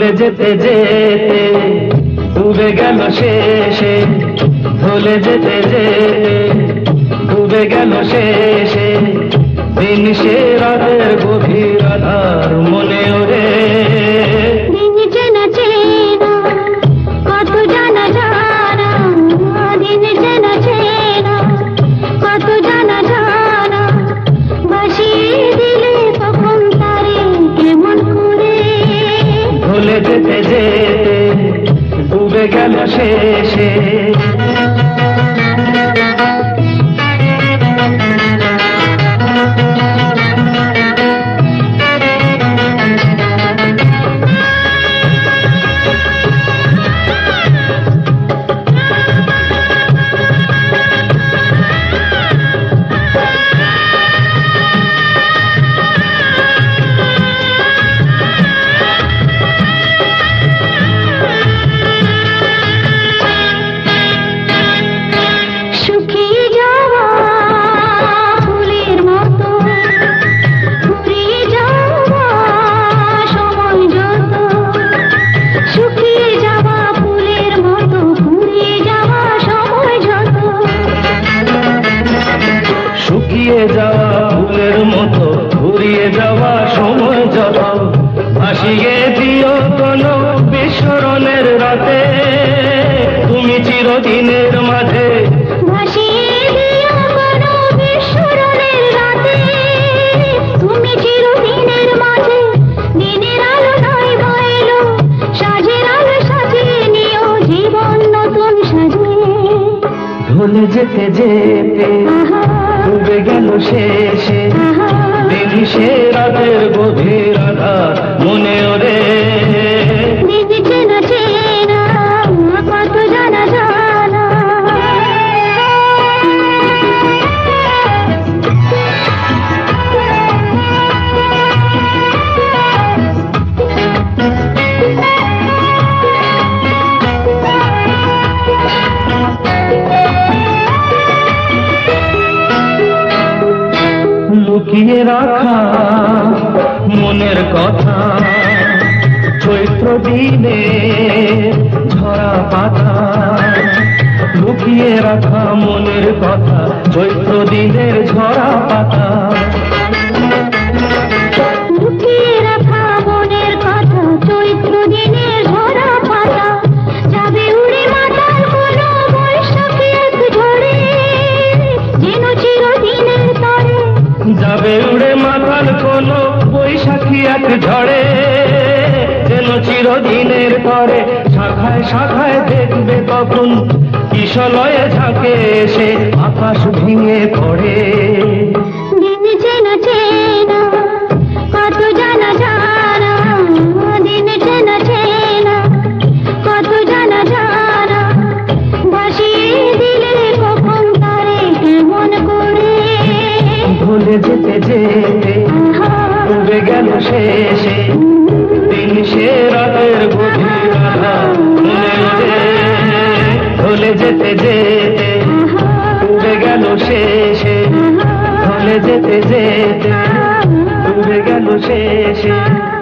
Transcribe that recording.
যেতে যেতে ডুবে গেল শেষে ভুলে যেতে যেতে ডুবে গেল শেষে দিন সে শেষে ভাসিয়ে দিও কোনো বিস্মরণের রাতে। তুমি চিরদিনের মাঝে ভুলে যেতে যেতে ডুবে গেল শেষে। আহা দিন সে রাতের গভীর আধার মনে লুকিয়ে রাখা মনের কথা। চৈত্র দিনে ঝরা পাতা লুকিয়ে রাখা মনের কথা। চৈত্র দিনের ঝরা পাতা কোনো বৈশাখী এক ঝড়ে, যেন চিরদিনের পরে শাখায় শাখায় দেখবে তখন কিশলয়ে ঝাঁকে এসে আকাশ ভেঙে পড়ে। গেল শেষে। দিন সে রাতের গভীর ভুলে যেতে যেতে, ডুবে গেল শেষে। ভুলে যেতে যেতে, ডুবে গেল শেষে।